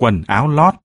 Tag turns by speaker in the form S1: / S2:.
S1: quần áo lót,